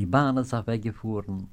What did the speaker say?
Die Bahn ist auch weggefahren.